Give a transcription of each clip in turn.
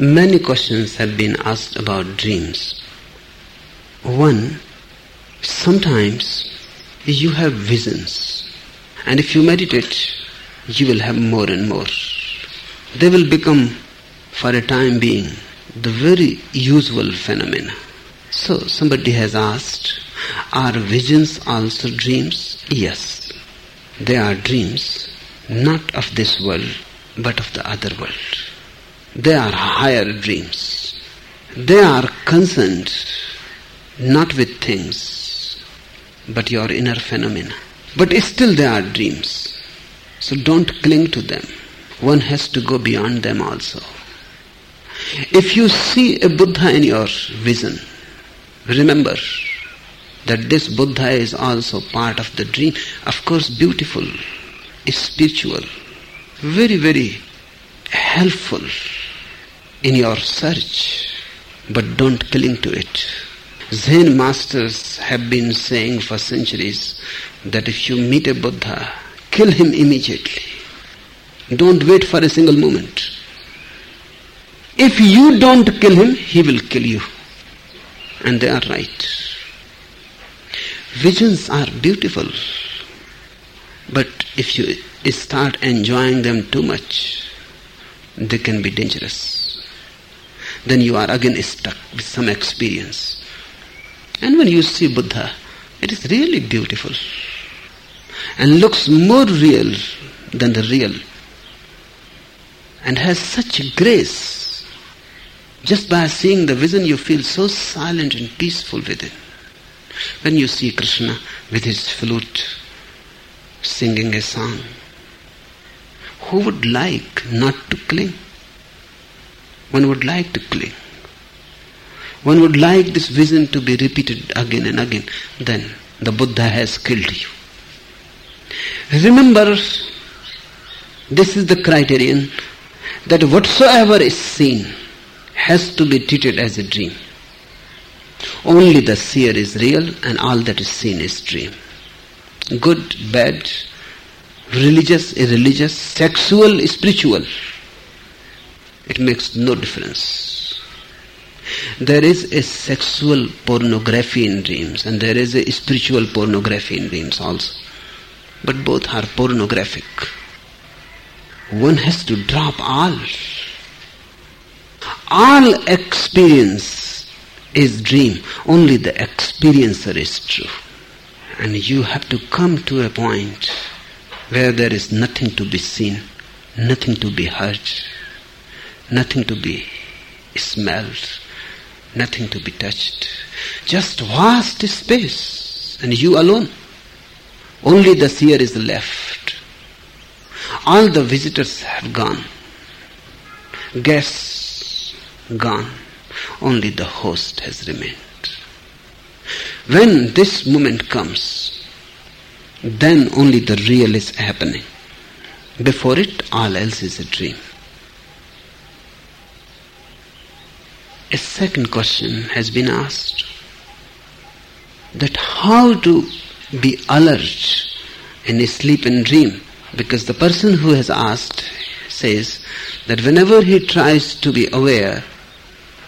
Many questions have been asked about dreams. One, sometimes you have visions, and if you meditate, you will have more and more. They will become, for a time being, the very usual phenomena. So, somebody has asked, are visions also dreams? Yes, they are dreams, not of this world, but of the other world. They are higher dreams. They are concerned not with things, but your inner phenomena. But still they are dreams. So don't cling to them. One has to go beyond them also. If you see a Buddha in your vision, remember that this Buddha is also part of the dream. Of course, beautiful, spiritual, very, very helpful in your search, but don't cling to it. Zen masters have been saying for centuries that if you meet a Buddha, kill him immediately. Don't wait for a single moment. If you don't kill him, he will kill you. And they are right. Visions are beautiful. But if you start enjoying them too much, they can be dangerous. Then you are again stuck with some experience. And when you see Buddha, it is really beautiful and looks more real than the real and has such grace. Just by seeing the vision, you feel so silent and peaceful within. When you see Krishna with his flute singing a song, who would like not to cling? One would like to cling. One would like this vision to be repeated again and again. Then the Buddha has killed you. Remember, this is the criterion that whatsoever is seen has to be treated as a dream. Only the seer is real and all that is seen is dream. Good, bad, religious, irreligious, sexual, spiritual. It makes no difference. There is a sexual pornography in dreams and there is a spiritual pornography in dreams also. But both are pornographic. One has to drop all. All experience is dream. Only the experiencer is true. And you have to come to a point where there is nothing to be seen, nothing to be heard, nothing to be smelled, nothing to be touched. Just vast space, and you alone. Only the seer is left. All the visitors have gone. Guests gone. Only the host has remained. When this moment comes, then only the real is happening. Before it, all else is a dream. A second question has been asked that how to be alert in sleep and dream? Because the person who has asked says that whenever he tries to be aware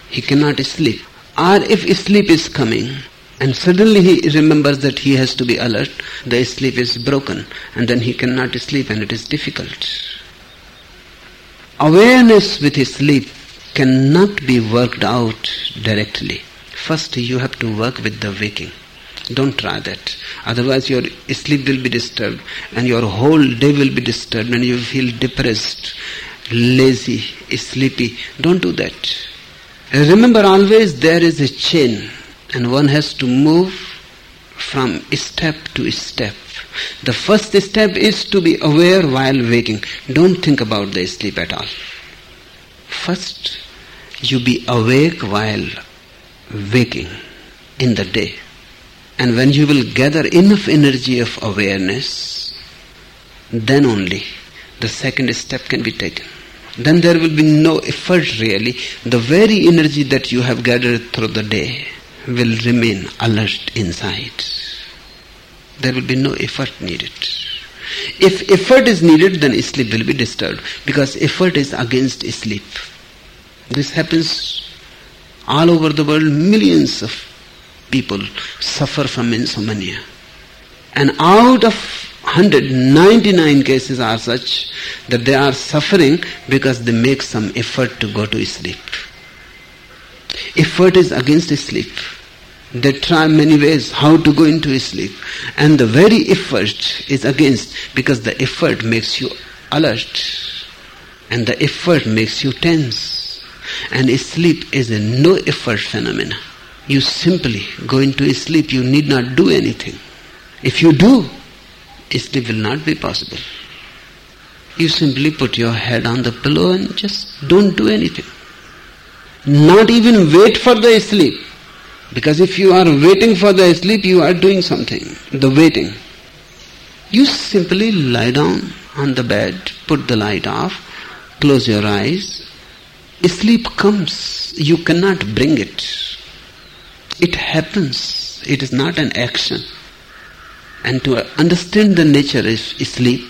he cannot sleep. Or if sleep is coming and suddenly he remembers that he has to be alert the sleep is broken and then he cannot sleep and it is difficult. Awareness with his sleep cannot be worked out directly first you have to work with the waking don't try that. Otherwise your sleep will be disturbed and your whole day will be disturbed and you feel depressed, lazy, sleepy. Don't do that. Remember always there is a chain and one has to move from step to step. The first step is to be aware while waking. Don't think about the sleep at all. First, you be awake while waking in the day. And when you will gather enough energy of awareness, then only the second step can be taken. Then there will be no effort really. The very energy that you have gathered through the day will remain alert inside. There will be no effort needed. If effort is needed, then sleep will be disturbed because effort is against sleep. This happens all over the world. Millions of people suffer from insomnia. And out of 199 cases are such that they are suffering because they make some effort to go to sleep. Effort is against sleep. They try many ways how to go into sleep. And the very effort is against because the effort makes you alert. And the effort makes you tense. And sleep is a no effort phenomenon. You simply go into sleep, you need not do anything. If you do, sleep will not be possible. You simply put your head on the pillow and just don't do anything. Not even wait for the sleep. Because if you are waiting for the sleep, you are doing something. The waiting. You simply lie down on the bed, put the light off, close your eyes. Sleep comes. You cannot bring it. It happens. It is not an action. And to understand the nature of sleep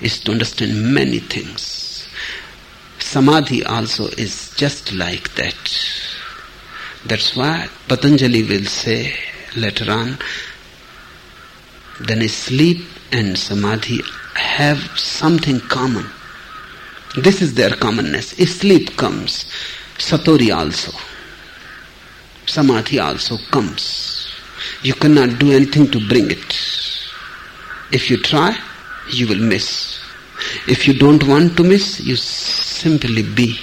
is to understand many things. Samadhi also is just like that. That's why Patanjali will say later on, then sleep and samadhi have something common. This is their commonness. Sleep comes, satori also. Samadhi also comes. You cannot do anything to bring it. If you try, you will miss. If you don't want to miss, you simply be,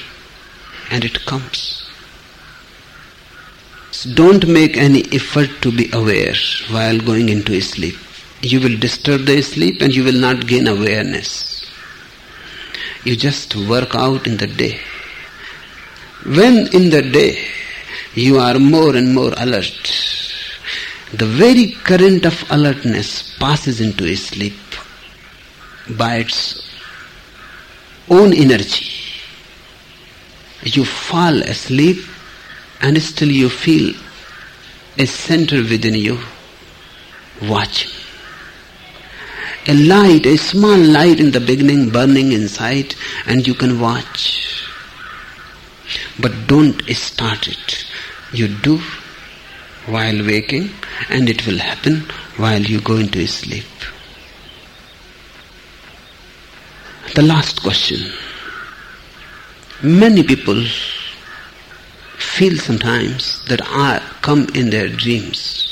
and it comes. Don't make any effort to be aware while going into sleep. You will disturb the sleep and you will not gain awareness. You just work out in the day. When in the day you are more and more alert, the very current of alertness passes into a sleep by its own energy. You fall asleep and still you feel a center within you watching. A light, a small light in the beginning burning inside and you can watch. But don't start it. You do while waking and it will happen while you go into sleep. The last question. Many people feel sometimes that I come in their dreams.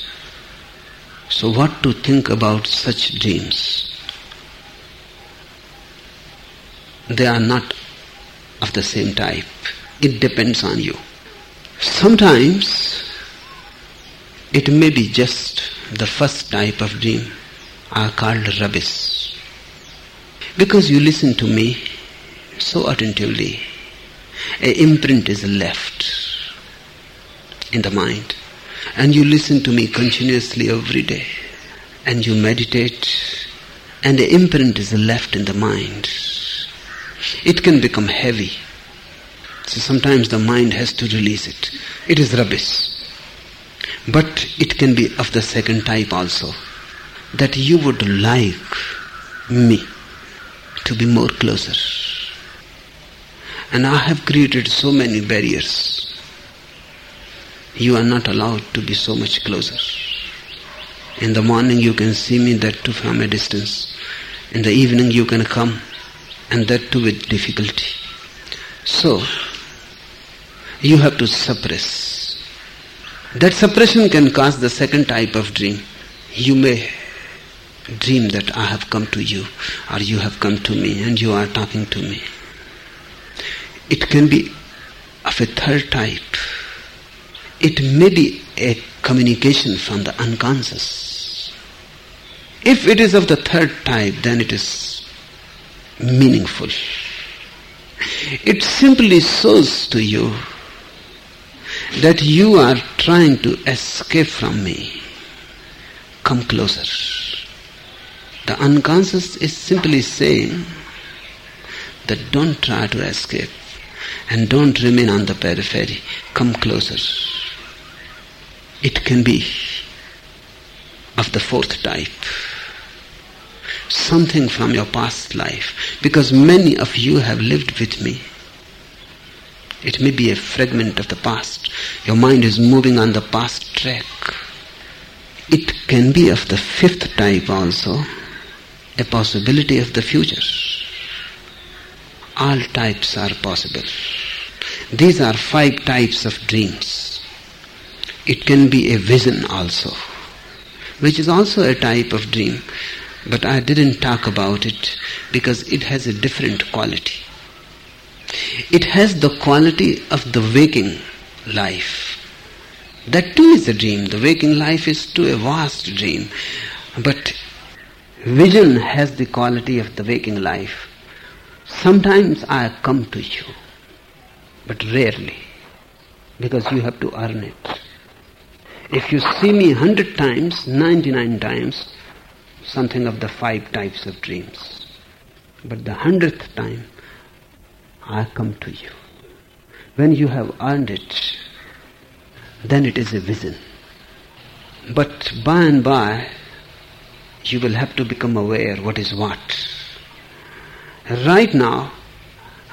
So what to think about such dreams? They are not of the same type. It depends on you. Sometimes it may be just the first type of dream are called rubbish. Because you listen to me so attentively, a imprint is left in the mind. And you listen to me continuously every day. And you meditate, and the imprint is left in the mind. It can become heavy. So sometimes the mind has to release it. It is rubbish. But it can be of the second type also. That you would like me to be more closer. And I have created so many barriers. You are not allowed to be so much closer. In the morning you can see me that too from a distance. In the evening you can come and that too with difficulty. So, you have to suppress that suppression can cause the second type of dream. You may dream that I have come to you or you have come to me and you are talking to me. It can be of a third type. It may be a communication from the unconscious. If it is of the third type, then it is meaningful. It simply shows to you that you are trying to escape from me. Come closer. The unconscious is simply saying that don't try to escape and don't remain on the periphery. Come closer. It can be of the fourth type. Something from your past life. Because many of you have lived with me It may be a fragment of the past. Your mind is moving on the past track. It can be of the fifth type also, a possibility of the future. All types are possible. These are five types of dreams. It can be a vision also, which is also a type of dream, but I didn't talk about it because it has a different quality. It has the quality of the waking life. That too is a dream. The waking life is too a vast dream. But vision has the quality of the waking life. Sometimes I come to you, but rarely, because you have to earn it. If you see me hundred times, ninety-nine times, something of the five types of dreams. But the hundredth time, I come to you. When you have earned it, then it is a vision. But by and by, you will have to become aware what is what. Right now,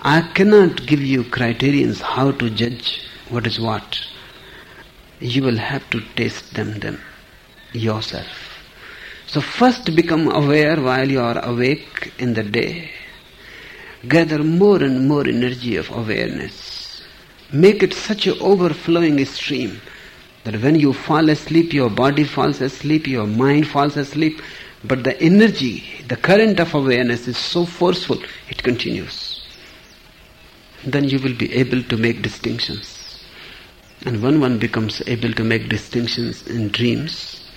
I cannot give you criterions how to judge what is what. You will have to taste them, them yourself. So first become aware while you are awake in the day gather more and more energy of awareness. Make it such an overflowing stream that when you fall asleep, your body falls asleep, your mind falls asleep, but the energy, the current of awareness is so forceful, it continues. Then you will be able to make distinctions. And when one becomes able to make distinctions in dreams,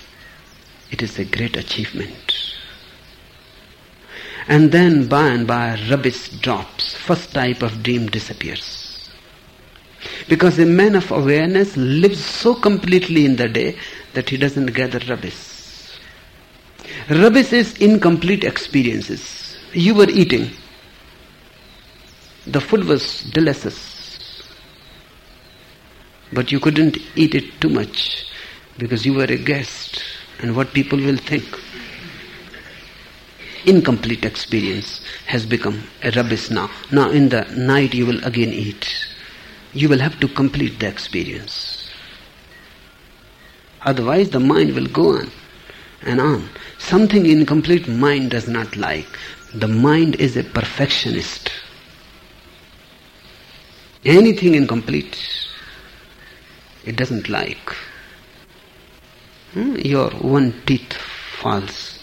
it is a great achievement. And then by and by rubbish drops. First type of dream disappears. Because a man of awareness lives so completely in the day that he doesn't gather rubbish. Rubbish is incomplete experiences. You were eating. The food was delicious. But you couldn't eat it too much because you were a guest and what people will think incomplete experience has become a rubbish now. Now in the night you will again eat. You will have to complete the experience. Otherwise the mind will go on and on. Something incomplete mind does not like. The mind is a perfectionist. Anything incomplete, it doesn't like. Hmm? Your one teeth falls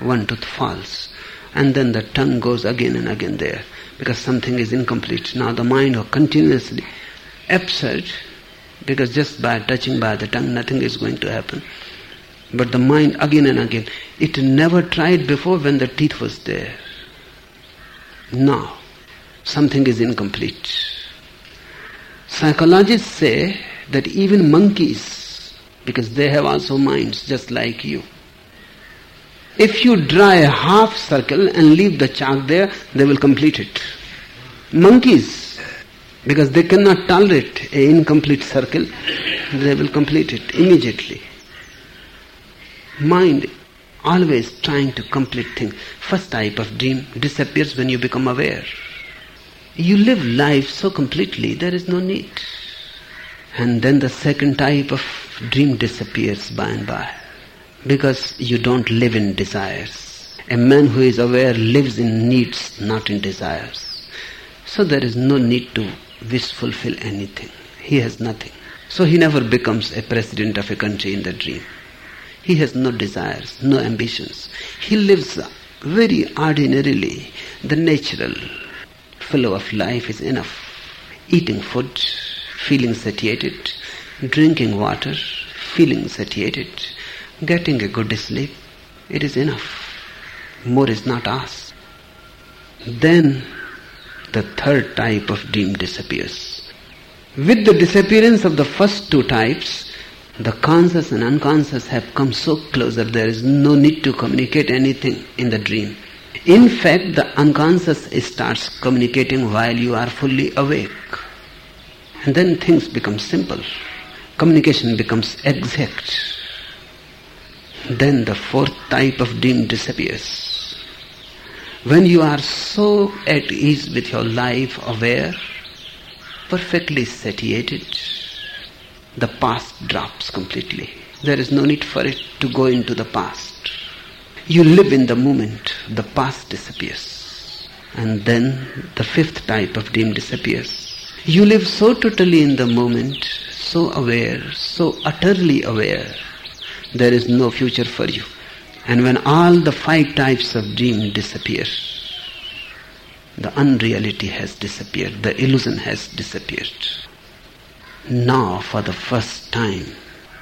one tooth falls. And then the tongue goes again and again there because something is incomplete. Now the mind are continuously absurd because just by touching by the tongue nothing is going to happen. But the mind again and again, it never tried before when the teeth was there. Now, something is incomplete. Psychologists say that even monkeys, because they have also minds just like you, if you draw a half circle and leave the chalk there, they will complete it. Monkeys, because they cannot tolerate an incomplete circle, they will complete it immediately. Mind always trying to complete things. First type of dream disappears when you become aware. You live life so completely, there is no need. And then the second type of dream disappears by and by because you don't live in desires. A man who is aware lives in needs, not in desires. So there is no need to wish fulfill anything. He has nothing. So he never becomes a president of a country in the dream. He has no desires, no ambitions. He lives very ordinarily. The natural flow of life is enough. Eating food, feeling satiated, drinking water, feeling satiated, getting a good sleep, it is enough. More is not asked. Then the third type of dream disappears. With the disappearance of the first two types, the conscious and unconscious have come so close that there is no need to communicate anything in the dream. In fact, the unconscious starts communicating while you are fully awake. And then things become simple. Communication becomes exact then the fourth type of dream disappears. When you are so at ease with your life, aware, perfectly satiated, the past drops completely. There is no need for it to go into the past. You live in the moment, the past disappears. And then the fifth type of dream disappears. You live so totally in the moment, so aware, so utterly aware, there is no future for you. And when all the five types of dream disappear, the unreality has disappeared, the illusion has disappeared. Now, for the first time,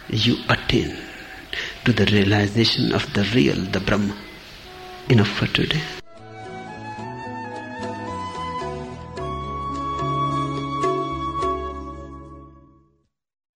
you attain to the realization of the real, the Brahma. Enough for today.